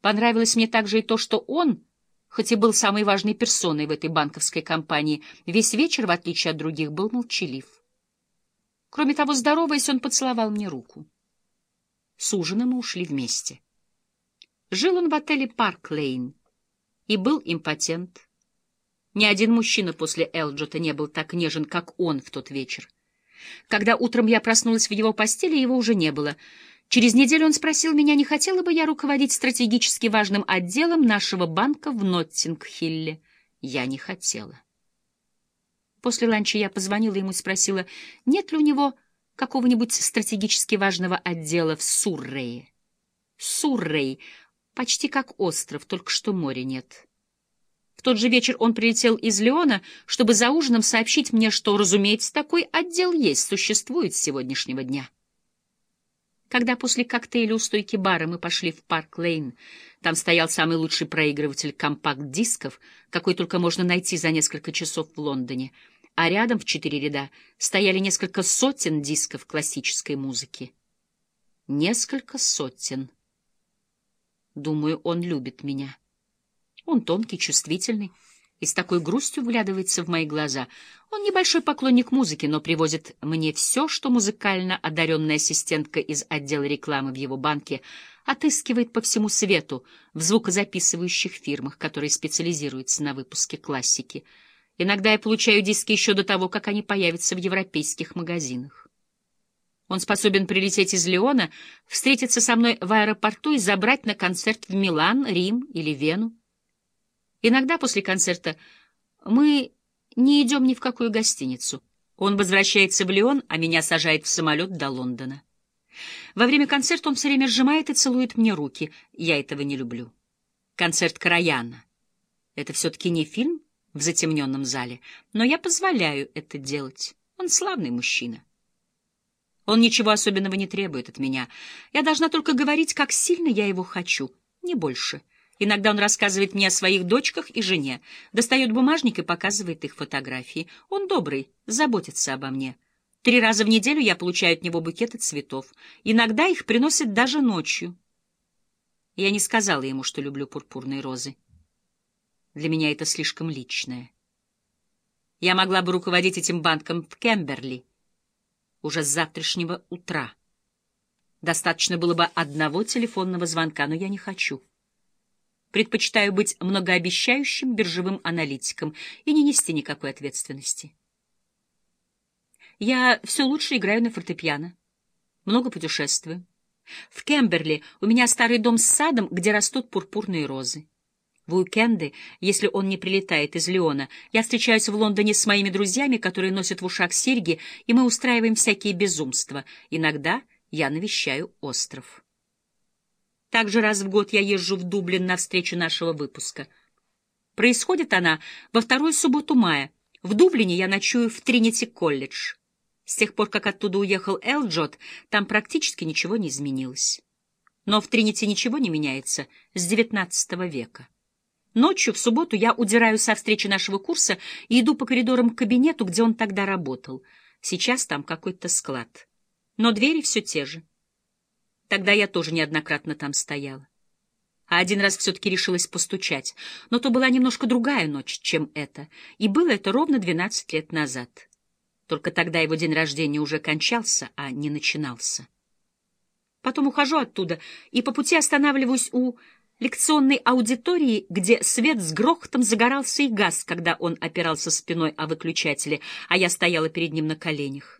Понравилось мне также и то, что он, хоть и был самой важной персоной в этой банковской компании, весь вечер, в отличие от других, был молчалив. Кроме того, здороваясь, он поцеловал мне руку. С ужина мы ушли вместе. Жил он в отеле «Парк Лейн» и был импотент. Ни один мужчина после Элджота не был так нежен, как он в тот вечер. Когда утром я проснулась в его постели, его уже не было. Через неделю он спросил меня, не хотела бы я руководить стратегически важным отделом нашего банка в Ноттинг-Хилле. Я не хотела. После ланча я позвонила ему и спросила, нет ли у него какого-нибудь стратегически важного отдела в Суррее. Суррей почти как остров, только что моря нет. В тот же вечер он прилетел из Леона, чтобы за ужином сообщить мне, что, разумеется, такой отдел есть, существует с сегодняшнего дня. Когда после коктейля у стойки бара мы пошли в Парк-Лейн, там стоял самый лучший проигрыватель компакт-дисков, какой только можно найти за несколько часов в Лондоне, а рядом в четыре ряда стояли несколько сотен дисков классической музыки. Несколько сотен. Думаю, он любит меня. Он тонкий, чувствительный и с такой грустью вглядывается в мои глаза. Он небольшой поклонник музыки, но привозит мне все, что музыкально одаренная ассистентка из отдела рекламы в его банке отыскивает по всему свету в звукозаписывающих фирмах, которые специализируются на выпуске классики. Иногда я получаю диски еще до того, как они появятся в европейских магазинах. Он способен прилететь из Леона, встретиться со мной в аэропорту и забрать на концерт в Милан, Рим или Вену. Иногда после концерта мы не идем ни в какую гостиницу. Он возвращается в Лион, а меня сажает в самолет до Лондона. Во время концерта он все время сжимает и целует мне руки. Я этого не люблю. Концерт Караяна. Это все-таки не фильм в затемненном зале, но я позволяю это делать. Он славный мужчина. Он ничего особенного не требует от меня. Я должна только говорить, как сильно я его хочу, не больше. Иногда он рассказывает мне о своих дочках и жене, достает бумажник и показывает их фотографии. Он добрый, заботится обо мне. Три раза в неделю я получаю от него букеты цветов. Иногда их приносят даже ночью. Я не сказала ему, что люблю пурпурные розы. Для меня это слишком личное. Я могла бы руководить этим банком в Кемберли уже с завтрашнего утра. Достаточно было бы одного телефонного звонка, но я не хочу. Предпочитаю быть многообещающим биржевым аналитиком и не нести никакой ответственности. Я все лучше играю на фортепиано, много путешествую. В Кемберли у меня старый дом с садом, где растут пурпурные розы. В уикенды, если он не прилетает из Леона, я встречаюсь в Лондоне с моими друзьями, которые носят в ушах серьги, и мы устраиваем всякие безумства. Иногда я навещаю остров. Также раз в год я езжу в Дублин на встречу нашего выпуска. Происходит она во вторую субботу мая. В Дублине я ночую в Тринити-колледж. С тех пор, как оттуда уехал Элджот, там практически ничего не изменилось. Но в Тринити ничего не меняется с XIX века. Ночью в субботу я удираю со встречи нашего курса и иду по коридорам к кабинету, где он тогда работал. Сейчас там какой-то склад. Но двери все те же. Тогда я тоже неоднократно там стояла. А один раз все-таки решилась постучать. Но то была немножко другая ночь, чем эта, и было это ровно двенадцать лет назад. Только тогда его день рождения уже кончался, а не начинался. Потом ухожу оттуда и по пути останавливаюсь у лекционной аудитории, где свет с грохотом загорался и газ, когда он опирался спиной о выключателе, а я стояла перед ним на коленях.